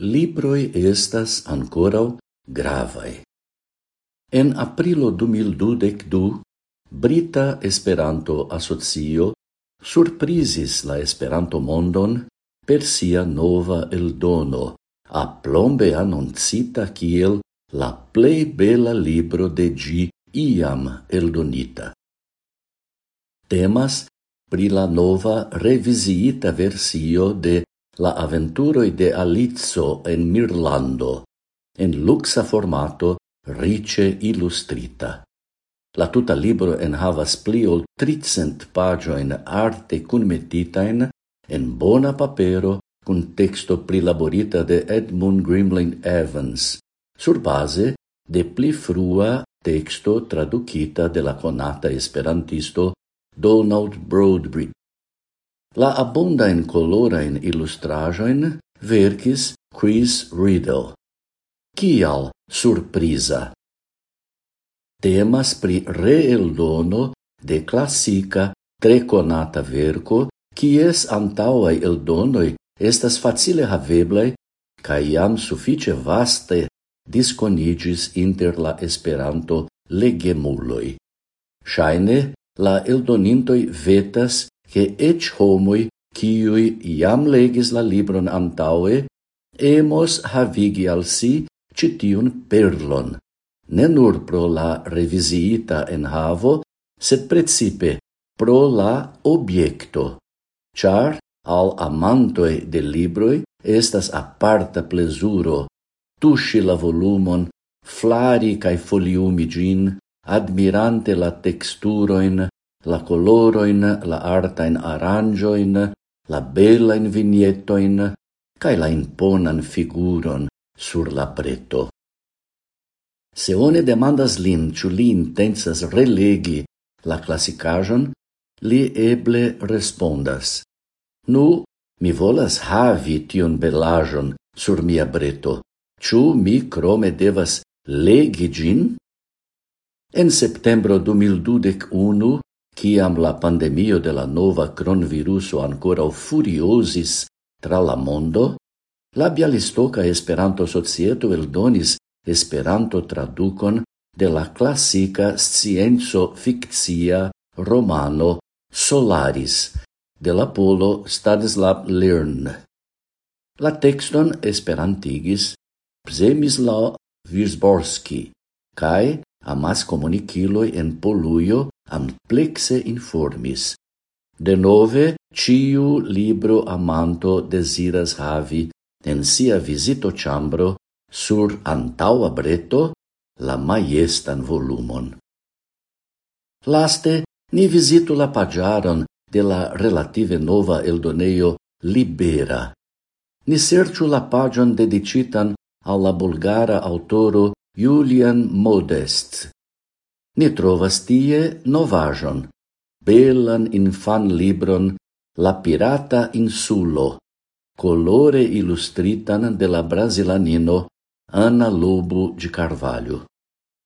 libroi estas ancorau gravae. En aprilo 2022, Brita Esperanto Asocio surprizis la Esperanto mondon per sia nova eldono, a plombe annoncita kiel la plei bela libro de gi iam eldonita. Temas pri la nova revisiita versio de la aventuroi de Alizzo en Mirlando, en luxa formato rice illustrita. La tuta libro en havas pli ol tricent pagioin arte cunmetitain en bona papero cun texto prilaborita de Edmund Grimling Evans, sur base de pli frua texto traducita de la conata esperantisto Donald Broadbridge. La abunda in colora in illustrajoin verkis Chris Riddle. Kial surpriza! Temas pri reeldono de classica, tre conata verco, kies antauai eldonoi estas facile haveblai ca iam suffice vaste disconigis inter la Esperanto legemuloi. Shaine, la eldonintoi vetas che ec homoi, ciui iam legis la libron antaue, emos havigi al si citiun perlon, ne nur pro la revisiita en havo, sed precipe pro la obiecto, char al amantoi de libroi estas aparta plesuro, tusci la volumon, flari cae foliumi gin, admirante la texturoin, la coloroin, la artain arrangioin, la belain vignetoin, cae la imponan figuron sur la preto. Se one demandas lin, ciu li intensas relegi la classicajon, li eble respondas. Nu, mi volas havi tion belajon sur mia breto, ciu mi crome devas legi gin? En septembro 2021, Ciam la pandemio de la nova cronviruso ancora furiosis tra la mondo, la Bialistoca Esperanto Societo eldonis Esperanto traducon de la classica scienzo fictia romano Solaris de la polo Stanislav Lern. La texton esperantigis Przemysław Wisborski, cae amas comuniciloi en Poluio amplexe informis. Denove, ciu libro amanto desiras havi en sia visito chambro sur antaua breto la maiestan volumon. Laste, ni visitu la pagiaron de la relative nova eldoneio Libera. Ni serciu la pagion dedicitan alla bulgara autoro Julian Modest, ni trovas tie novajon, belan infan libron La Pirata Insulo, colore illustritan de la brasilanino Ana Lobo de Carvalho.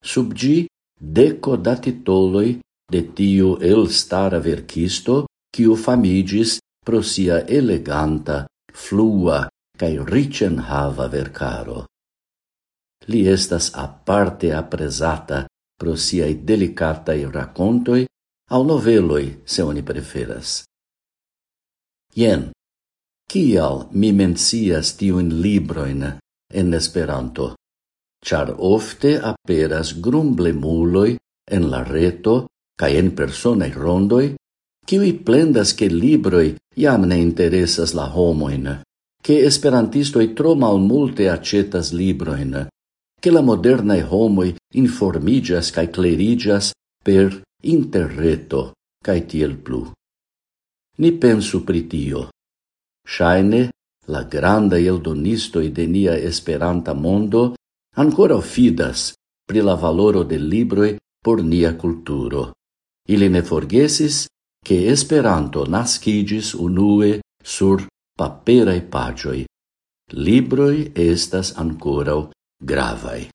Sub gi deco da titoloi de tiu elstara verkisto, kiu famigis pro sia eleganta, flua cae ricen hava vercaro. Li estas aparte apresata pro siai delicatai racontoi au noveloi, se oni preferas. Ien, kial mi mencias tiun libroin en Esperanto, char ofte aperas grumblemuloi en la reto cae en personae rondoi, kiwi plendas che libroi jam ne interesas la homoin, che esperantistoi tro malmulte acetas libroin, che la modernae homoi informigas cae clerigas per interreto cae tiel plu. Ni pensu pri tio. Shaine, la granda eldonisto de nia esperanta mondo ancora fidas pri la valoro de libroi por nia culturo. Ili ne forgesis che Esperanto nascigis unue sur paperae pagioi. Libroi estas ancora gravai.